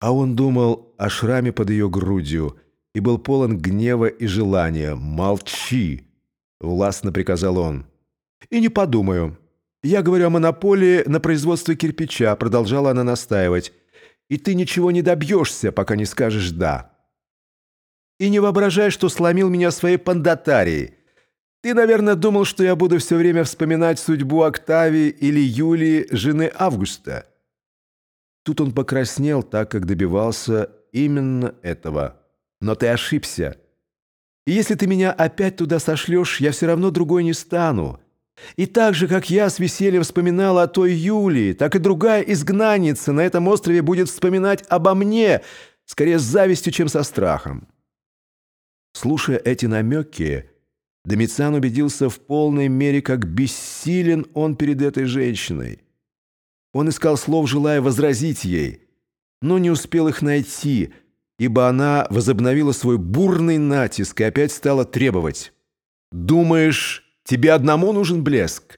А он думал о шраме под ее грудью и был полон гнева и желания. «Молчи!» — властно приказал он. «И не подумаю. Я говорю о монополии на производство кирпича», — продолжала она настаивать. «И ты ничего не добьешься, пока не скажешь «да». И не воображай, что сломил меня своей пандатарией. Ты, наверное, думал, что я буду все время вспоминать судьбу Октавии или Юлии, жены Августа». Тут он покраснел, так как добивался именно этого. «Но ты ошибся. И если ты меня опять туда сошлешь, я все равно другой не стану. И так же, как я с весельем вспоминала о той Юлии, так и другая изгнанница на этом острове будет вспоминать обо мне, скорее с завистью, чем со страхом». Слушая эти намеки, Домициан убедился в полной мере, как бессилен он перед этой женщиной. Он искал слов, желая возразить ей, но не успел их найти, ибо она возобновила свой бурный натиск и опять стала требовать. «Думаешь, тебе одному нужен блеск?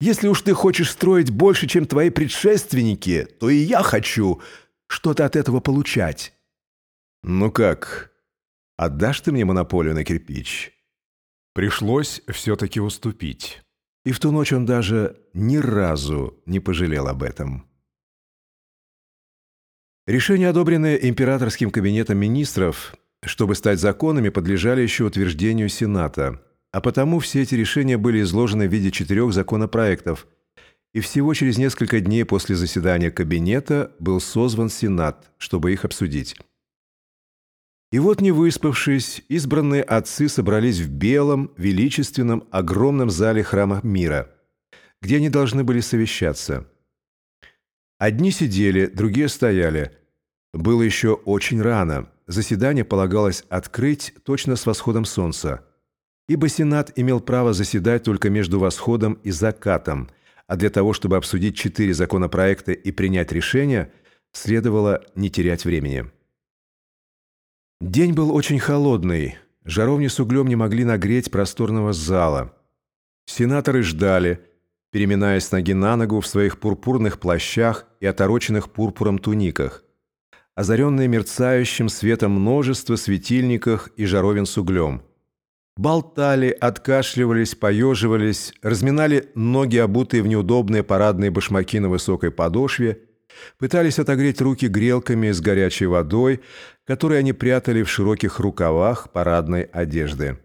Если уж ты хочешь строить больше, чем твои предшественники, то и я хочу что-то от этого получать». «Ну как, отдашь ты мне монополию на кирпич?» Пришлось все-таки уступить. И в ту ночь он даже ни разу не пожалел об этом. Решения, одобренные императорским кабинетом министров, чтобы стать законами, подлежали еще утверждению Сената, а потому все эти решения были изложены в виде четырех законопроектов, и всего через несколько дней после заседания кабинета был созван Сенат, чтобы их обсудить. И вот, не выспавшись, избранные отцы собрались в белом, величественном, огромном зале храма мира, где они должны были совещаться. Одни сидели, другие стояли. Было еще очень рано. Заседание полагалось открыть точно с восходом солнца. Ибо Сенат имел право заседать только между восходом и закатом, а для того, чтобы обсудить четыре законопроекта и принять решение, следовало не терять времени. День был очень холодный. Жаровни с углем не могли нагреть просторного зала. Сенаторы ждали, переминаясь ноги на ногу в своих пурпурных плащах и отороченных пурпуром туниках, озаренные мерцающим светом множество светильниках и жаровин с углем. Болтали, откашливались, поеживались, разминали ноги, обутые в неудобные парадные башмаки на высокой подошве – Пытались отогреть руки грелками с горячей водой, которые они прятали в широких рукавах парадной одежды.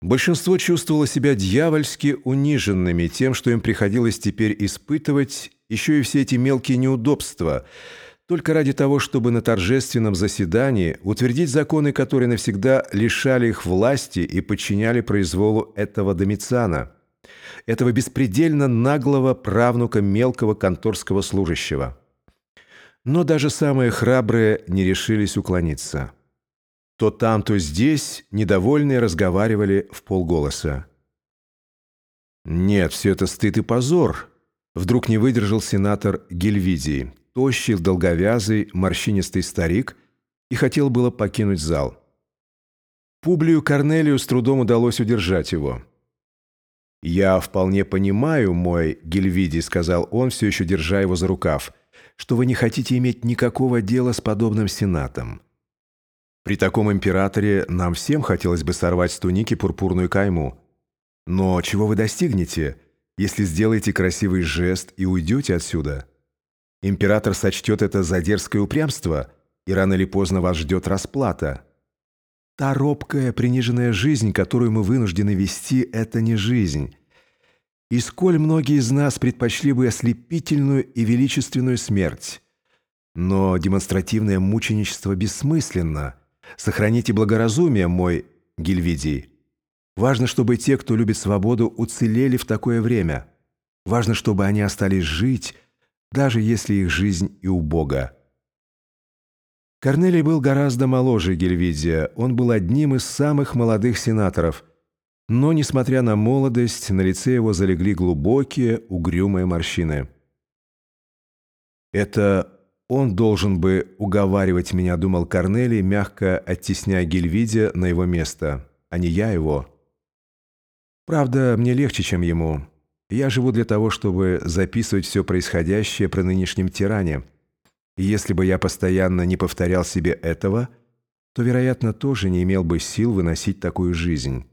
Большинство чувствовало себя дьявольски униженными тем, что им приходилось теперь испытывать еще и все эти мелкие неудобства, только ради того, чтобы на торжественном заседании утвердить законы, которые навсегда лишали их власти и подчиняли произволу этого Домициана – этого беспредельно наглого правнука мелкого конторского служащего. Но даже самые храбрые не решились уклониться. То там, то здесь недовольные разговаривали в полголоса. «Нет, все это стыд и позор», — вдруг не выдержал сенатор Гельвидий, тощий, долговязый, морщинистый старик, и хотел было покинуть зал. Публию Корнелию с трудом удалось удержать его. «Я вполне понимаю, мой Гельвиди», — сказал он, все еще держа его за рукав, «что вы не хотите иметь никакого дела с подобным сенатом. При таком императоре нам всем хотелось бы сорвать с туники пурпурную кайму. Но чего вы достигнете, если сделаете красивый жест и уйдете отсюда? Император сочтет это за дерзкое упрямство, и рано или поздно вас ждет расплата». Та робкая, приниженная жизнь, которую мы вынуждены вести, это не жизнь. И сколь многие из нас предпочли бы ослепительную и величественную смерть. Но демонстративное мученичество бессмысленно. Сохраните благоразумие, мой Гильвидий. Важно, чтобы те, кто любит свободу, уцелели в такое время. Важно, чтобы они остались жить, даже если их жизнь и убога. Корнелий был гораздо моложе Гельвидия, он был одним из самых молодых сенаторов. Но, несмотря на молодость, на лице его залегли глубокие, угрюмые морщины. «Это он должен бы уговаривать меня», — думал Корнелий, мягко оттесняя Гельвидия на его место, а не я его. «Правда, мне легче, чем ему. Я живу для того, чтобы записывать все происходящее при нынешнем тиране». Если бы я постоянно не повторял себе этого, то, вероятно, тоже не имел бы сил выносить такую жизнь.